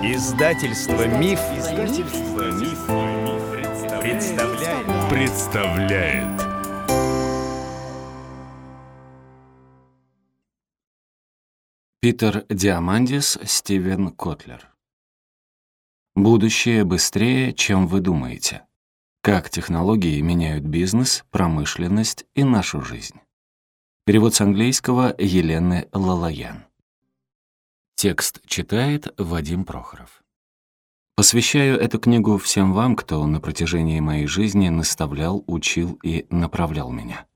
Издательство Миф, Издательство Миф, представляет. представляет. Питер Диамандис, Стивен Котлер. Будущее быстрее, чем вы думаете. Как технологии меняют бизнес, промышленность и нашу жизнь. Перевод с английского Елены Лалаян. Текст читает Вадим Прохоров. Посвящаю эту книгу всем вам, кто на протяжении моей жизни наставлял, учил и направлял меня.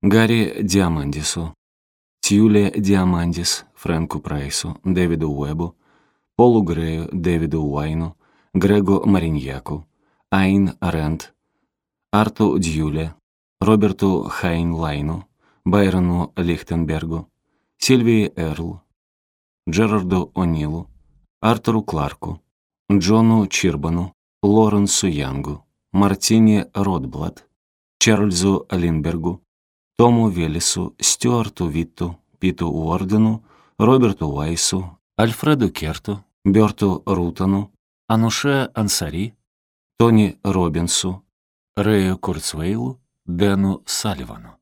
Гарри Диамандису, Тьюле Диамандис, Фрэнку Прайсу, Дэвиду Уэбу, Полу Грею, Дэвиду Уайну, Грегу Мариньяку, Айн Рент, Арту Дьюле, Роберту Хайнлайну, Байрону Лихтенбергу, Сильвии Эрл, Джерарду О'Нилу, Артуру Кларку, Джону Чирбану, Лоренсу Янгу, Мартине Ротблад, Чарльзу Линбергу, Тому Велесу, Стюарту Витту, Питу Уордену, Роберту Уайсу, Альфреду Керту, Берту Рутану, Ануше Ансари, Тони Робинсу, Рэю Курцвейлу, Дэну Салливану.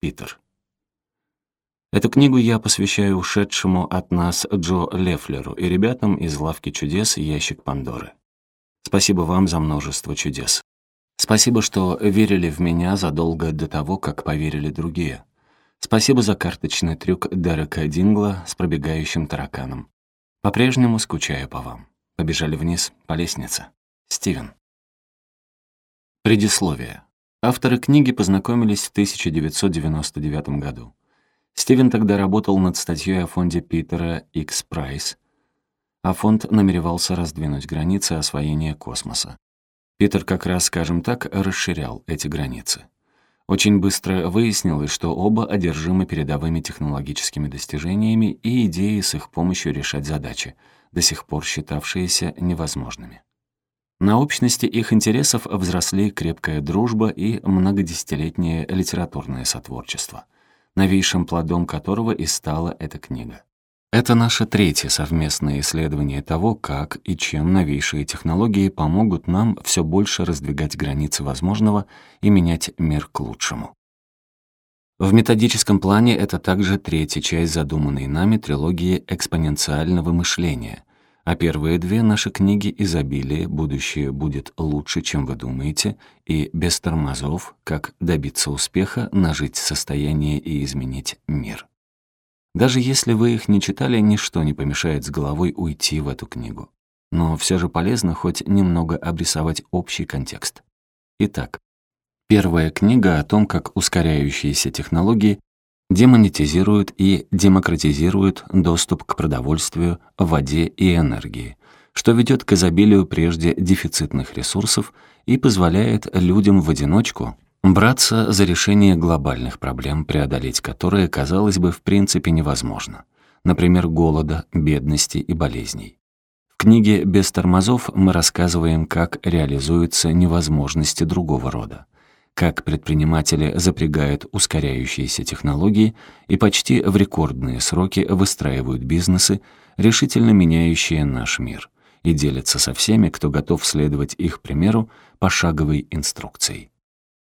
Питер. Эту книгу я посвящаю ушедшему от нас Джо Лефлеру и ребятам из «Лавки чудес» «Ящик Пандоры». Спасибо вам за множество чудес. Спасибо, что верили в меня задолго до того, как поверили другие. Спасибо за карточный трюк Дерека Дингла с пробегающим тараканом. По-прежнему скучаю по вам. Побежали вниз по лестнице. Стивен. Предисловие. Авторы книги познакомились в 1999 году. Стивен тогда работал над статьей о фонде Питера X Prize, а фонд намеревался раздвинуть границы освоения космоса. Питер как раз, скажем так, расширял эти границы. Очень быстро выяснилось, что оба одержимы передовыми технологическими достижениями и идеей с их помощью решать задачи, до сих пор считавшиеся невозможными. На общности их интересов взросли крепкая дружба и многодесятилетнее литературное сотворчество, новейшим плодом которого и стала эта книга. Это наше третье совместное исследование того, как и чем новейшие технологии помогут нам все больше раздвигать границы возможного и менять мир к лучшему. В методическом плане это также третья часть задуманной нами трилогии экспоненциального мышления — а первые две наши книги «Изобилие. Будущее будет лучше, чем вы думаете» и «Без тормозов. Как добиться успеха, нажить состояние и изменить мир». Даже если вы их не читали, ничто не помешает с головой уйти в эту книгу. Но все же полезно хоть немного обрисовать общий контекст. Итак, первая книга о том, как ускоряющиеся технологии демонетизируют и демократизируют доступ к продовольствию, воде и энергии, что ведет к изобилию прежде дефицитных ресурсов и позволяет людям в одиночку браться за решение глобальных проблем, преодолеть которые, казалось бы, в принципе невозможно, например, голода, бедности и болезней. В книге «Без тормозов» мы рассказываем, как реализуются невозможности другого рода как предприниматели запрягают ускоряющиеся технологии и почти в рекордные сроки выстраивают бизнесы, решительно меняющие наш мир, и делятся со всеми, кто готов следовать их примеру пошаговой инструкцией.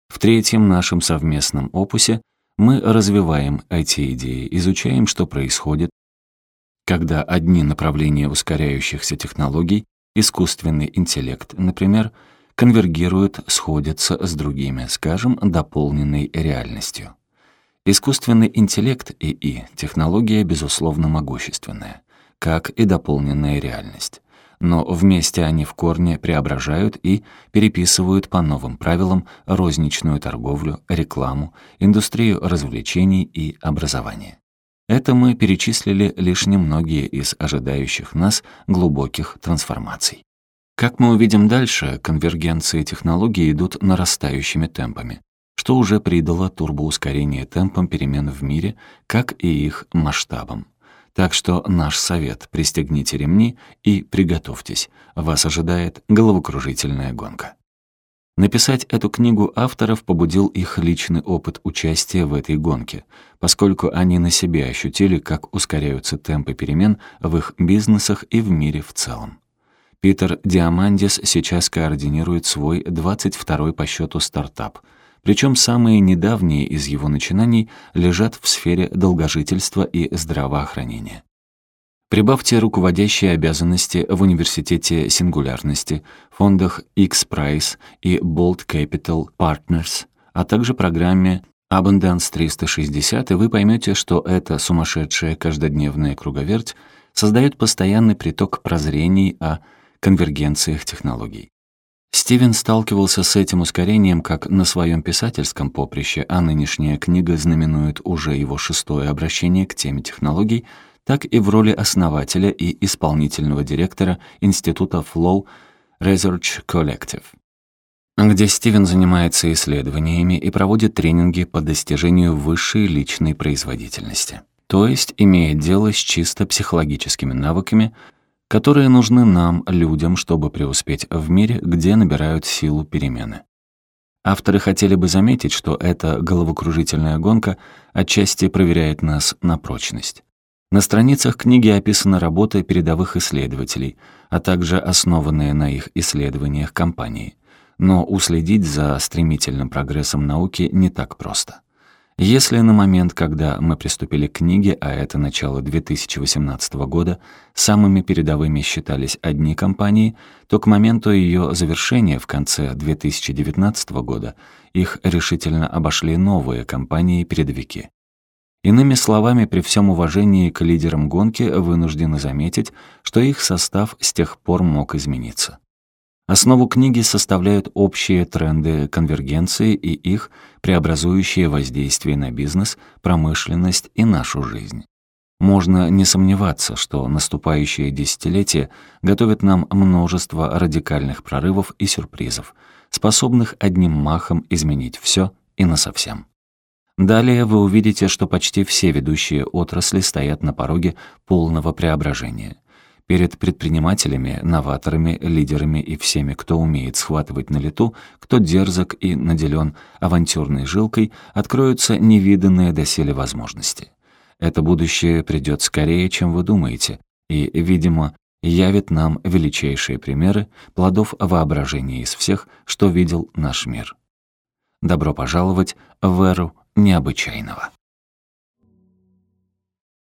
В третьем нашем совместном опусе мы развиваем эти идеи, изучаем, что происходит, когда одни направления ускоряющихся технологий, искусственный интеллект, например, конвергируют, сходятся с другими, скажем, дополненной реальностью. Искусственный интеллект ИИ — технология, безусловно, могущественная, как и дополненная реальность. Но вместе они в корне преображают и переписывают по новым правилам розничную торговлю, рекламу, индустрию развлечений и образования. Это мы перечислили лишь немногие из ожидающих нас глубоких трансформаций. Как мы увидим дальше, конвергенции технологий идут нарастающими темпами, что уже придало турбоускорение темпам перемен в мире, как и их масштабам. Так что наш совет — пристегните ремни и приготовьтесь, вас ожидает головокружительная гонка. Написать эту книгу авторов побудил их личный опыт участия в этой гонке, поскольку они на себе ощутили, как ускоряются темпы перемен в их бизнесах и в мире в целом. Питер Диамандис сейчас координирует свой 22-й по счету стартап, причем самые недавние из его начинаний лежат в сфере долгожительства и здравоохранения. Прибавьте руководящие обязанности в Университете Сингулярности, фондах X-Prize и Bold Capital Partners, а также программе Abundance 360, и вы поймете, что эта сумасшедшая каждодневная круговерть создает постоянный приток прозрений о конвергенциях технологий. Стивен сталкивался с этим ускорением как на своем писательском поприще, а нынешняя книга знаменует уже его шестое обращение к теме технологий — так и в роли основателя и исполнительного директора Института Flow Research Collective, где Стивен занимается исследованиями и проводит тренинги по достижению высшей личной производительности, то есть имеет дело с чисто психологическими навыками, которые нужны нам, людям, чтобы преуспеть в мире, где набирают силу перемены. Авторы хотели бы заметить, что эта головокружительная гонка отчасти проверяет нас на прочность. На страницах книги описана работа передовых исследователей, а также основанные на их исследованиях компании. Но уследить за стремительным прогрессом науки не так просто. Если на момент, когда мы приступили к книге, а это начало 2018 года, самыми передовыми считались одни компании, то к моменту ее завершения в конце 2019 года их решительно обошли новые компании-передовики. Иными словами, при всем уважении к лидерам гонки вынуждены заметить, что их состав с тех пор мог измениться. Основу книги составляют общие тренды конвергенции и их преобразующие воздействие на бизнес, промышленность и нашу жизнь. Можно не сомневаться, что наступающее десятилетие готовит нам множество радикальных прорывов и сюрпризов, способных одним махом изменить все и насовсем. Далее вы увидите, что почти все ведущие отрасли стоят на пороге полного преображения. Перед предпринимателями, новаторами, лидерами и всеми, кто умеет схватывать на лету, кто дерзок и наделен авантюрной жилкой, откроются невиданные доселе возможности. Это будущее придет скорее, чем вы думаете, и, видимо, явит нам величайшие примеры плодов воображения из всех, что видел наш мир. Добро пожаловать в эру необычайного.